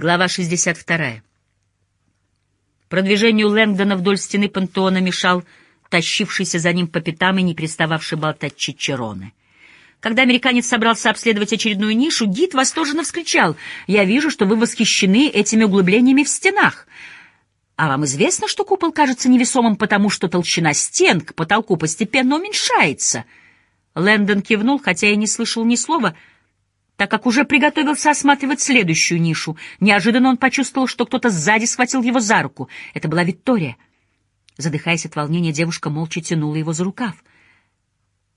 Глава 62. Продвижению Лэнгдона вдоль стены пантеона мешал тащившийся за ним по пятам и не перестававший болтать Чичероне. Когда американец собрался обследовать очередную нишу, гид восторженно вскричал «Я вижу, что вы восхищены этими углублениями в стенах. А вам известно, что купол кажется невесомым, потому что толщина стен к потолку постепенно уменьшается?» Лэндон кивнул, хотя и не слышал ни слова — так как уже приготовился осматривать следующую нишу. Неожиданно он почувствовал, что кто-то сзади схватил его за руку. Это была Виктория. Задыхаясь от волнения, девушка молча тянула его за рукав.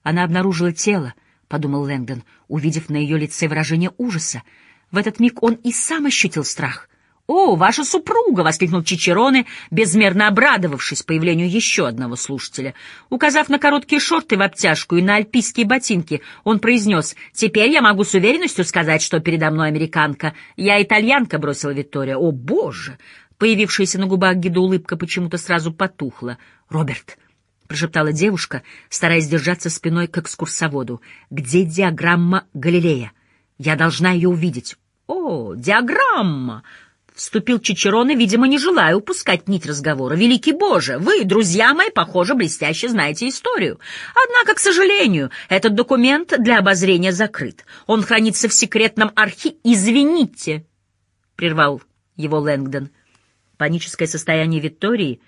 Она обнаружила тело, — подумал Лэнгдон, увидев на ее лице выражение ужаса. В этот миг он и сам ощутил страх. «О, ваша супруга!» — воскликнул Чичероне, безмерно обрадовавшись появлению еще одного слушателя. Указав на короткие шорты в обтяжку и на альпийские ботинки, он произнес, «Теперь я могу с уверенностью сказать, что передо мной американка. Я итальянка», — бросила Виктория. «О, боже!» Появившаяся на губах Гида улыбка почему-то сразу потухла. «Роберт!» — прошептала девушка, стараясь держаться спиной к экскурсоводу. «Где диаграмма Галилея? Я должна ее увидеть». «О, диаграмма!» Вступил Чичерон и, видимо, не желая упускать нить разговора. «Великий Боже, вы, друзья мои, похоже, блестяще знаете историю. Однако, к сожалению, этот документ для обозрения закрыт. Он хранится в секретном архиве. Извините!» — прервал его Лэнгдон. Паническое состояние Виктории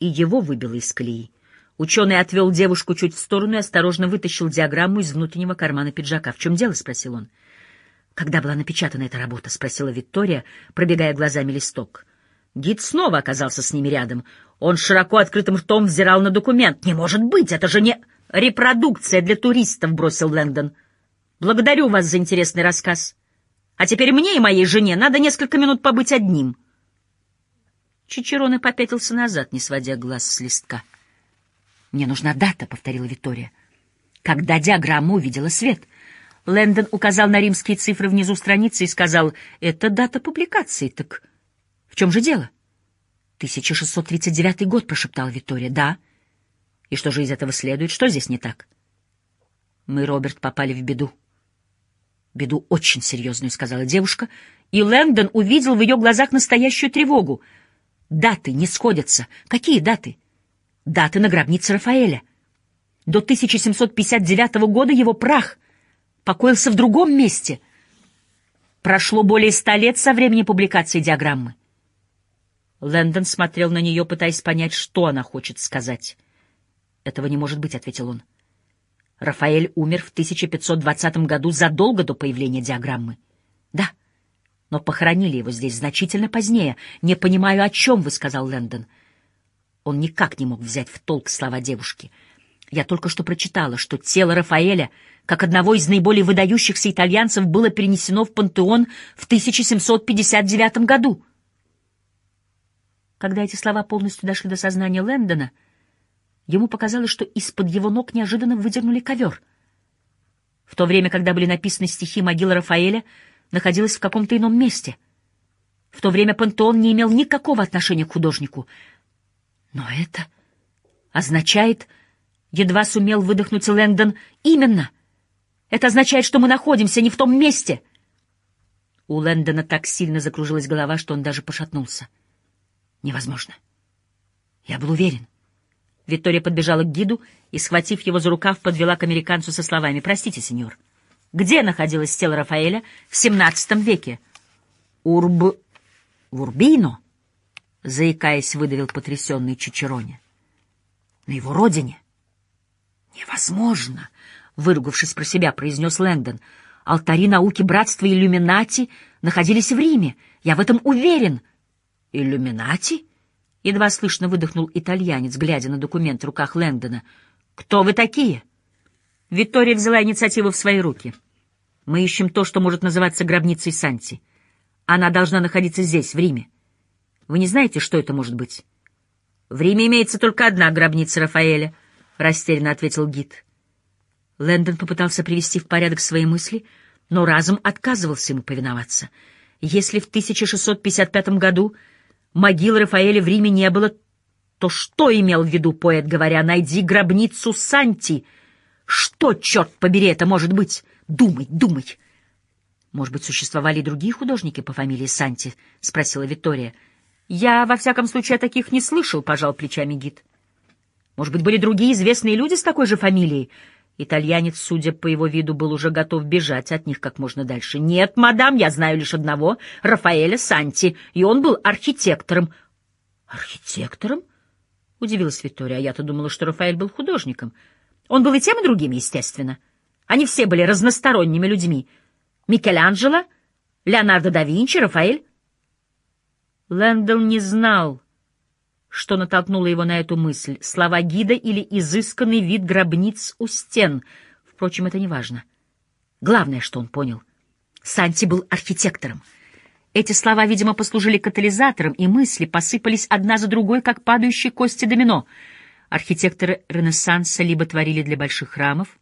и его выбило из колеи. Ученый отвел девушку чуть в сторону и осторожно вытащил диаграмму из внутреннего кармана пиджака. «В чем дело?» — спросил он. «Когда была напечатана эта работа?» — спросила Виктория, пробегая глазами листок. Гид снова оказался с ними рядом. Он широко открытым ртом взирал на документ. «Не может быть! Это же не репродукция для туристов!» — бросил Лэнгдон. «Благодарю вас за интересный рассказ. А теперь мне и моей жене надо несколько минут побыть одним». Чичерон попятился назад, не сводя глаз с листка. «Мне нужна дата», — повторила Виктория. «Когда диаграмма увидела свет?» Лэндон указал на римские цифры внизу страницы и сказал, «Это дата публикации, так в чем же дело?» «1639 год», — прошептала Виктория. «Да». «И что же из этого следует? Что здесь не так?» «Мы, Роберт, попали в беду». «Беду очень серьезную», — сказала девушка, и Лэндон увидел в ее глазах настоящую тревогу. «Даты не сходятся. Какие даты?» «Даты на гробнице Рафаэля». До 1759 года его прах — покоился в другом месте. Прошло более ста лет со времени публикации диаграммы. Лэндон смотрел на нее, пытаясь понять, что она хочет сказать. «Этого не может быть», — ответил он. Рафаэль умер в 1520 году задолго до появления диаграммы. «Да, но похоронили его здесь значительно позднее. Не понимаю, о чем вы», — сказал Лэндон. Он никак не мог взять в толк слова девушки. «Я только что прочитала, что тело Рафаэля — как одного из наиболее выдающихся итальянцев, было перенесено в пантеон в 1759 году. Когда эти слова полностью дошли до сознания Лэндона, ему показалось, что из-под его ног неожиданно выдернули ковер. В то время, когда были написаны стихи могила Рафаэля, находилась в каком-то ином месте. В то время пантеон не имел никакого отношения к художнику. Но это означает... Едва сумел выдохнуть Лэндон. Именно. Это означает, что мы находимся не в том месте. У Лэндона так сильно закружилась голова, что он даже пошатнулся. Невозможно. Я был уверен. Виктория подбежала к гиду и, схватив его за рукав, подвела к американцу со словами «Простите, сеньор, где находилось тело Рафаэля в XVII веке?» «Урб... Урбино?» — заикаясь, выдавил потрясенный Чичероне. «На его родине?» «Невозможно!» выругавшись про себя, произнес Лэндон. Алтари науки братства иллюминати находились в Риме. Я в этом уверен. Иллюминати? Едва слышно выдохнул итальянец, глядя на документ в руках Лэндона. Кто вы такие? Виктория взяла инициативу в свои руки. Мы ищем то, что может называться гробницей Санти. Она должна находиться здесь, в Риме. Вы не знаете, что это может быть? В Риме имеется только одна гробница Рафаэля, растерянно ответил гид. Лэндон попытался привести в порядок свои мысли, но разум отказывался ему повиноваться. Если в 1655 году могил Рафаэля в Риме не было, то что имел в виду поэт, говоря «найди гробницу Санти»? Что, черт побери, это может быть? Думай, думай. Может быть, существовали и другие художники по фамилии Санти? — спросила Виктория. — Я, во всяком случае, о таких не слышал, — пожал плечами гид. — Может быть, были другие известные люди с такой же фамилией? Итальянец, судя по его виду, был уже готов бежать от них как можно дальше. — Нет, мадам, я знаю лишь одного — Рафаэля Санти, и он был архитектором. — Архитектором? — удивилась Виктория. — А я-то думала, что Рафаэль был художником. Он был и тем, и другим, естественно. Они все были разносторонними людьми — Микеланджело, Леонардо да Винчи, Рафаэль. Лэндл не знал, что натолкнуло его на эту мысль, слова гида или изысканный вид гробниц у стен. Впрочем, это не важно. Главное, что он понял. Санти был архитектором. Эти слова, видимо, послужили катализатором, и мысли посыпались одна за другой, как падающие кости домино. Архитекторы Ренессанса либо творили для больших храмов,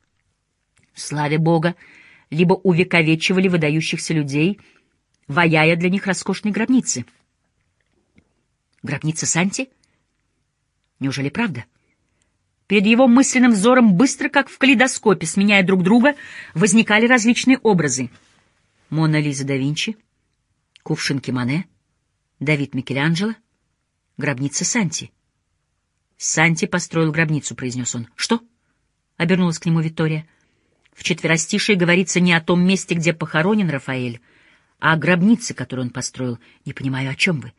славе Бога, либо увековечивали выдающихся людей, ваяя для них роскошные гробницы. Гробница Санти? Неужели правда? Перед его мысленным взором быстро, как в калейдоскопе, сменяя друг друга, возникали различные образы. Мона Лиза да Винчи, кувшинки Мане, Давид Микеланджело, гробница Санти. «Санти построил гробницу», — произнес он. «Что?» — обернулась к нему Виктория. В четверостишии говорится не о том месте, где похоронен Рафаэль, а о гробнице, которую он построил. Не понимаю, о чем вы.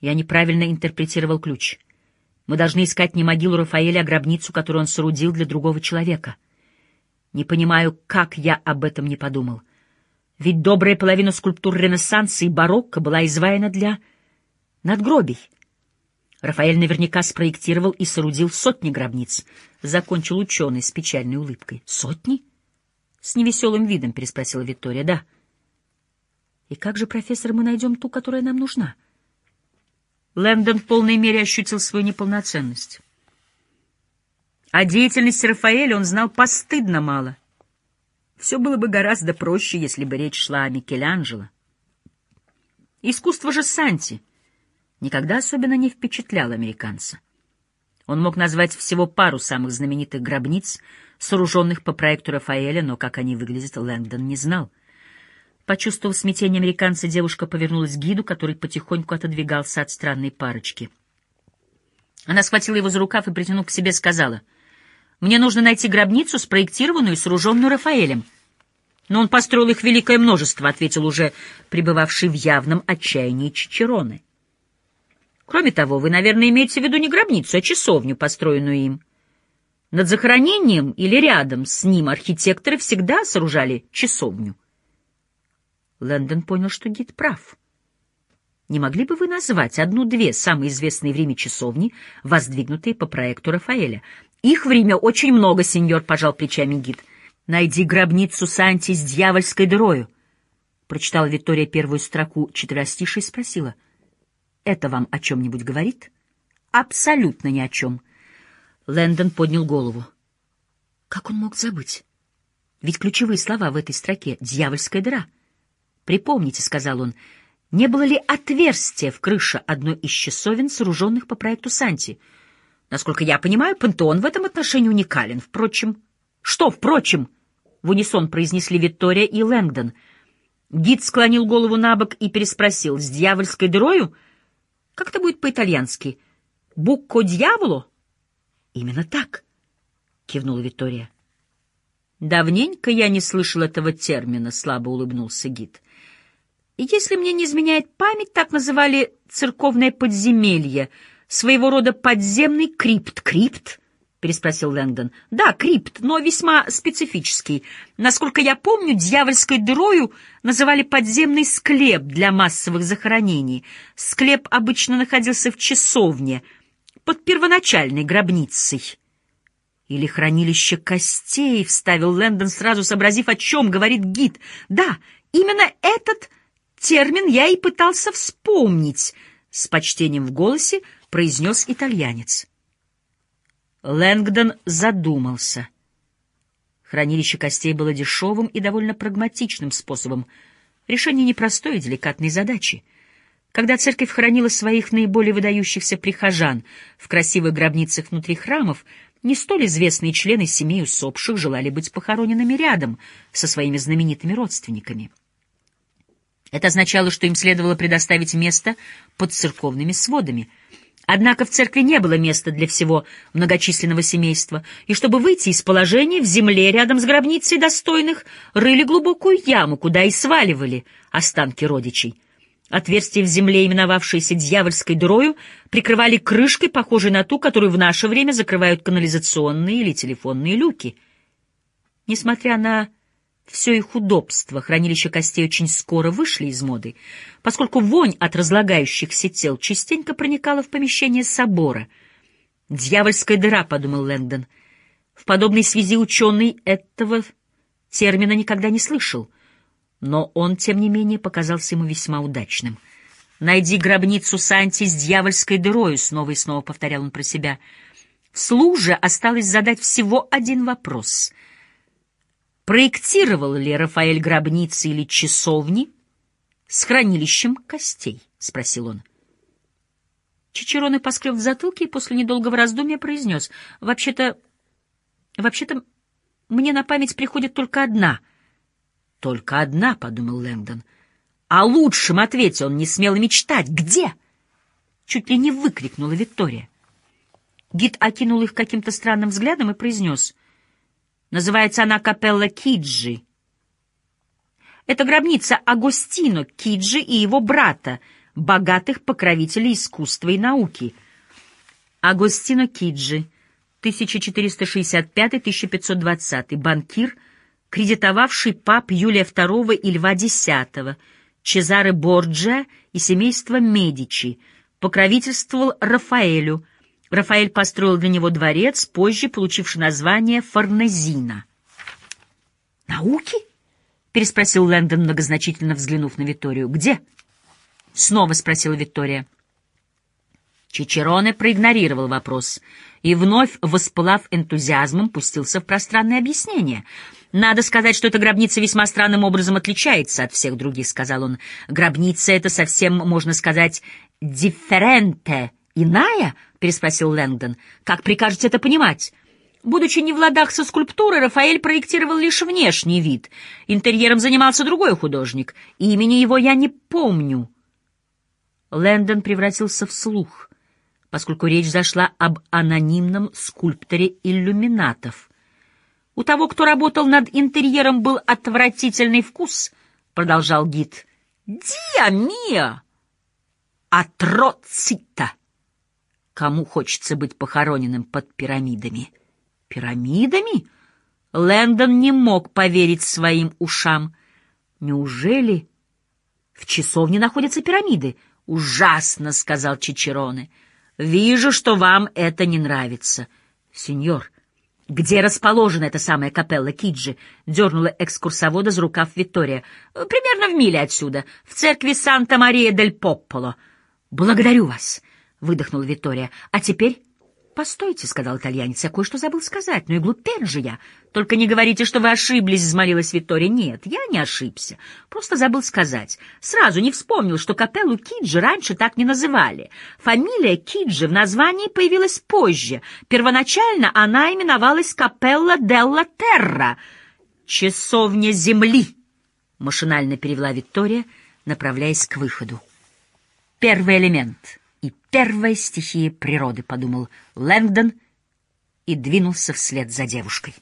Я неправильно интерпретировал ключ. Мы должны искать не могилу Рафаэля, а гробницу, которую он соорудил для другого человека. Не понимаю, как я об этом не подумал. Ведь добрая половина скульптур Ренессанса и барокко была изваяна для надгробий. Рафаэль наверняка спроектировал и соорудил сотни гробниц. Закончил ученый с печальной улыбкой. «Сотни?» С невеселым видом переспросила Виктория. «Да». «И как же, профессор, мы найдем ту, которая нам нужна?» Лэндон в полной мере ощутил свою неполноценность. О деятельности Рафаэля он знал постыдно мало. Все было бы гораздо проще, если бы речь шла о Микеланджело. Искусство же Санти — никогда особенно не впечатлял американца. Он мог назвать всего пару самых знаменитых гробниц, сооруженных по проекту Рафаэля, но как они выглядят, Лэнгдон не знал. Почувствовав смятение американца, девушка повернулась к гиду, который потихоньку отодвигался от странной парочки. Она схватила его за рукав и, притянув к себе, сказала, «Мне нужно найти гробницу, спроектированную и сооруженную Рафаэлем». «Но он построил их великое множество», — ответил уже пребывавший в явном отчаянии Чичероне. Кроме того, вы, наверное, имеете в виду не гробницу, а часовню, построенную им. Над захоронением или рядом с ним архитекторы всегда сооружали часовню. Лэндон понял, что гид прав. Не могли бы вы назвать одну-две самые известные в часовни, воздвигнутые по проекту Рафаэля? Их в Риме очень много, сеньор, — пожал плечами гид. Найди гробницу Санти с дьявольской дырою. Прочитала Виктория первую строку четверостишей и спросила — это вам о чем-нибудь говорит? Абсолютно ни о чем. Лэндон поднял голову. Как он мог забыть? Ведь ключевые слова в этой строке — «дьявольская дыра». «Припомните», — сказал он, — «не было ли отверстия в крыше одной из часовен, сооруженных по проекту Санти? Насколько я понимаю, пантеон в этом отношении уникален. Впрочем...» «Что, впрочем?» — в унисон произнесли Виктория и Лэнгдон. Гид склонил голову на бок и переспросил. «С дьявольской дырою?» Как это будет по-итальянски? Букко дьяволу? Именно так, кивнула Виктория. Давненько я не слышал этого термина, слабо улыбнулся гид. Если мне не изменяет память, так называли церковное подземелье, своего рода подземный крипт. Крипт? переспросил Лэнгдон. Да, крипт, но весьма специфический. Насколько я помню, дьявольской дырою называли подземный склеп для массовых захоронений. Склеп обычно находился в часовне, под первоначальной гробницей. Или хранилище костей, вставил Лэндон, сразу сообразив, о чем говорит гид. Да, именно этот термин я и пытался вспомнить, с почтением в голосе произнес итальянец. Лэнгдон задумался. Хранилище костей было дешевым и довольно прагматичным способом решения непростой и деликатной задачи. Когда церковь хранила своих наиболее выдающихся прихожан в красивых гробницах внутри храмов, не столь известные члены семей усопших желали быть похороненными рядом со своими знаменитыми родственниками. Это означало, что им следовало предоставить место под церковными сводами. Однако в церкви не было места для всего многочисленного семейства, и чтобы выйти из положения, в земле рядом с гробницей достойных рыли глубокую яму, куда и сваливали останки родичей. Отверстие в земле, именовавшееся дьявольской дырою, прикрывали крышкой, похожей на ту, которую в наше время закрывают канализационные или телефонные люки. Несмотря на все их удобства, хранилища костей очень скоро вышли из моды, поскольку вонь от разлагающихся тел частенько проникала в помещение собора. «Дьявольская дыра», — подумал Лэндон. В подобной связи ученый этого термина никогда не слышал — но он, тем не менее, показался ему весьма удачным. «Найди гробницу Санти с дьявольской дырою», — снова и снова повторял он про себя. Вслух же осталось задать всего один вопрос. Проектировал ли Рафаэль гробницы или часовни с хранилищем костей? — спросил он. Чичероне поскреб в затылке и после недолгого раздумья произнес. — Вообще-то... Вообще-то мне на память приходит только одна — только одна, — подумал Лэнгдон. О лучшем ответе он не смел мечтать. Где? Чуть ли не выкрикнула Виктория. Гид окинул их каким-то странным взглядом и произнес. Называется она капелла Киджи. Это гробница Агостино Киджи и его брата, богатых покровителей искусства и науки. Агостино Киджи, 1465-1520, банкир — кредитовавший пап Юлия II и Льва X, Чезаре Борджа и семейство Медичи, покровительствовал Рафаэлю. Рафаэль построил для него дворец, позже получивший название Форнезина. «Науки?» — переспросил Лэндон, многозначительно взглянув на Викторию. «Где?» — снова спросила Виктория. Чичероне проигнорировал вопрос и, вновь воспылав энтузиазмом, пустился в пространное объяснение — «Надо сказать, что эта гробница весьма странным образом отличается от всех других», — сказал он. «Гробница — это совсем, можно сказать, дифференте, иная?» — переспросил Лэнгдон. «Как прикажете это понимать?» Будучи не в ладах со скульптурой, Рафаэль проектировал лишь внешний вид. Интерьером занимался другой художник. Имени его я не помню. Лэндон превратился в слух, поскольку речь зашла об анонимном скульпторе иллюминатов — у того, кто работал над интерьером, был отвратительный вкус, — продолжал гид. Диамия! Атроцита! Кому хочется быть похороненным под пирамидами? Пирамидами? Лэндон не мог поверить своим ушам. Неужели в часовне находятся пирамиды? Ужасно, — сказал Чичероне. Вижу, что вам это не нравится. Сеньор, «Где расположена эта самая капелла Киджи?» — дернула экскурсовода за рукав Виктория. «Примерно в миле отсюда, в церкви Санта-Мария-дель-Попполо». «Благодарю вас», — выдохнула Виктория. «А теперь «Постойте», — сказал итальянец, — «я кое-что забыл сказать, ну и глупец же я. Только не говорите, что вы ошиблись», — взмолилась Виктория. «Нет, я не ошибся. Просто забыл сказать. Сразу не вспомнил, что капеллу Киджи раньше так не называли. Фамилия Киджи в названии появилась позже. Первоначально она именовалась Капелла Делла Терра. «Часовня земли», — машинально перевела Виктория, направляясь к выходу. Первый элемент — и первая стихия природы, — подумал Лэнгдон и двинулся вслед за девушкой.